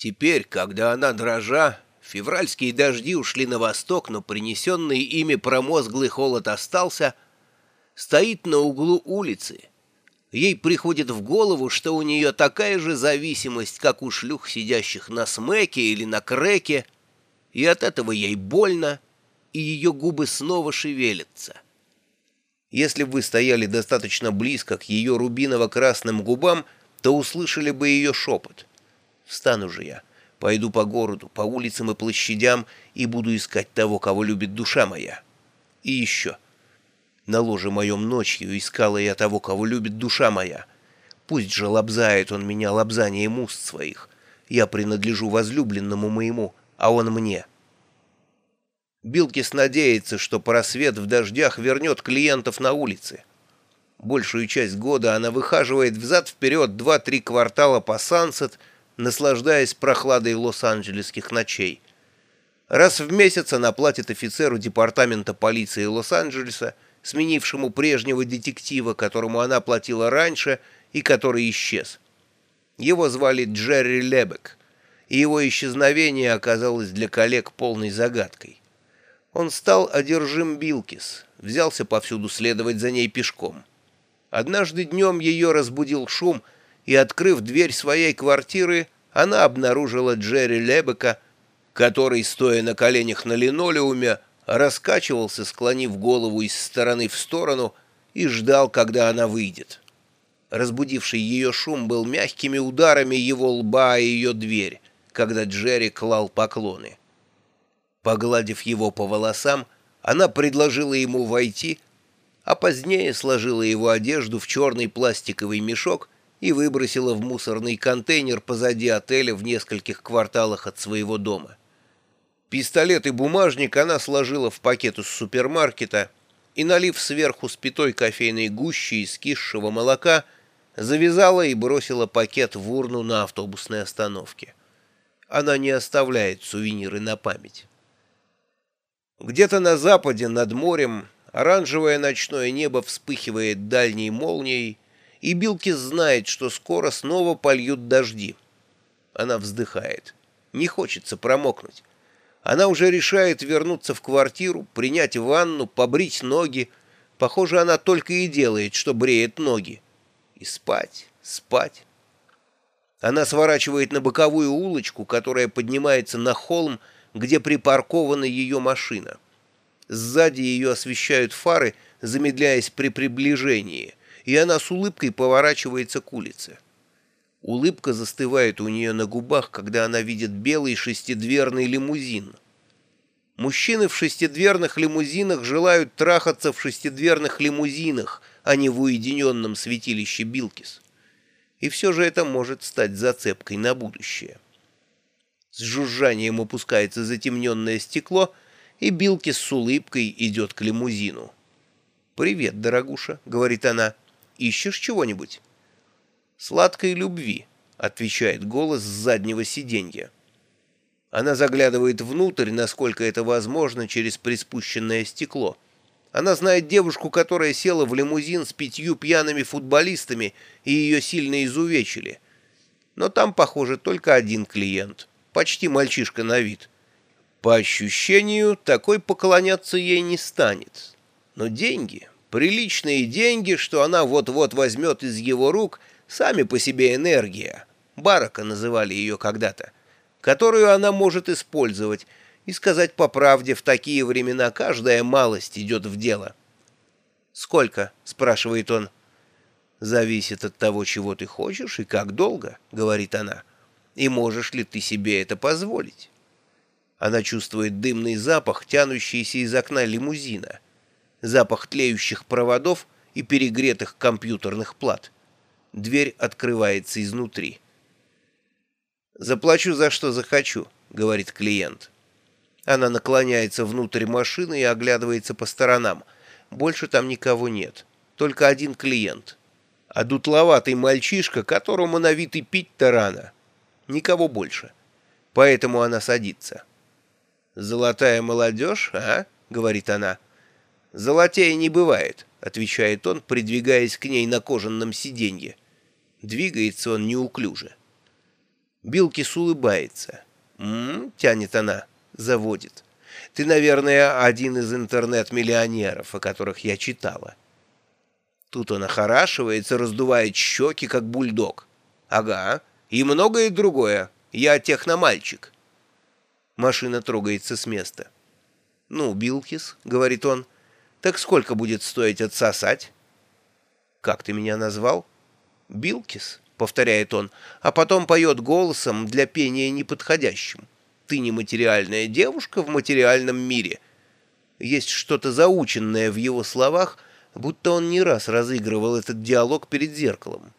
Теперь, когда она дрожа, февральские дожди ушли на восток, но принесенный ими промозглый холод остался, стоит на углу улицы. Ей приходит в голову, что у нее такая же зависимость, как у шлюх, сидящих на смеке или на креке, и от этого ей больно, и ее губы снова шевелятся. Если бы вы стояли достаточно близко к ее рубиново-красным губам, то услышали бы ее шепот — Встану же я, пойду по городу, по улицам и площадям и буду искать того, кого любит душа моя. И еще. На ложе моем ночью искала я того, кого любит душа моя. Пусть же лобзает он меня лобзанием уст своих. Я принадлежу возлюбленному моему, а он мне. Билкис надеется, что просвет в дождях вернет клиентов на улице. Большую часть года она выхаживает взад-вперед два-три квартала по Сансет — наслаждаясь прохладой лос-анджелесских ночей. Раз в месяц она платит офицеру департамента полиции Лос-Анджелеса, сменившему прежнего детектива, которому она платила раньше и который исчез. Его звали Джерри Лебек, и его исчезновение оказалось для коллег полной загадкой. Он стал одержим Билкис, взялся повсюду следовать за ней пешком. Однажды днем ее разбудил шум — и, открыв дверь своей квартиры, она обнаружила Джерри Лебека, который, стоя на коленях на линолеуме, раскачивался, склонив голову из стороны в сторону, и ждал, когда она выйдет. Разбудивший ее шум был мягкими ударами его лба и ее дверь, когда Джерри клал поклоны. Погладив его по волосам, она предложила ему войти, а позднее сложила его одежду в черный пластиковый мешок и выбросила в мусорный контейнер позади отеля в нескольких кварталах от своего дома. Пистолет и бумажник она сложила в пакет из супермаркета и, налив сверху спитой кофейной гущи из кисшего молока, завязала и бросила пакет в урну на автобусной остановке. Она не оставляет сувениры на память. Где-то на западе, над морем, оранжевое ночное небо вспыхивает дальней молнией, и Билки знает, что скоро снова польют дожди. Она вздыхает. Не хочется промокнуть. Она уже решает вернуться в квартиру, принять ванну, побрить ноги. Похоже, она только и делает, что бреет ноги. И спать, спать. Она сворачивает на боковую улочку, которая поднимается на холм, где припаркована ее машина. Сзади ее освещают фары, замедляясь при приближении и она с улыбкой поворачивается к улице. Улыбка застывает у нее на губах, когда она видит белый шестидверный лимузин. Мужчины в шестидверных лимузинах желают трахаться в шестидверных лимузинах, а не в уединенном святилище Билкис. И все же это может стать зацепкой на будущее. С жужжанием опускается затемненное стекло, и Билкис с улыбкой идет к лимузину. «Привет, дорогуша», — говорит она. Ищешь чего-нибудь?» «Сладкой любви», — отвечает голос с заднего сиденья. Она заглядывает внутрь, насколько это возможно, через приспущенное стекло. Она знает девушку, которая села в лимузин с пятью пьяными футболистами, и ее сильно изувечили. Но там, похоже, только один клиент, почти мальчишка на вид. По ощущению, такой поклоняться ей не станет. Но деньги Приличные деньги, что она вот-вот возьмет из его рук, сами по себе энергия. Барака называли ее когда-то, которую она может использовать, и сказать по правде, в такие времена каждая малость идет в дело. «Сколько?» — спрашивает он. «Зависит от того, чего ты хочешь и как долго», — говорит она. «И можешь ли ты себе это позволить?» Она чувствует дымный запах, тянущийся из окна лимузина запах тлеющих проводов и перегретых компьютерных плат. Дверь открывается изнутри. «Заплачу за что захочу», — говорит клиент. Она наклоняется внутрь машины и оглядывается по сторонам. Больше там никого нет. Только один клиент. А дутловатый мальчишка, которому на вид и пить-то рано. Никого больше. Поэтому она садится. «Золотая молодежь, а?» — говорит она. «Золотей не бывает», — отвечает он, придвигаясь к ней на кожаном сиденье. Двигается он неуклюже. Билкис улыбается. «М-м-м», тянет она, заводит. «Ты, наверное, один из интернет-миллионеров, о которых я читала». Тут он охорашивается, раздувает щеки, как бульдог. «Ага, и многое другое. Я техномальчик». Машина трогается с места. «Ну, Билкис», — говорит он, — «так сколько будет стоить отсосать?» «Как ты меня назвал?» «Билкис», — повторяет он, а потом поет голосом для пения неподходящим. «Ты нематериальная девушка в материальном мире». Есть что-то заученное в его словах, будто он не раз разыгрывал этот диалог перед зеркалом.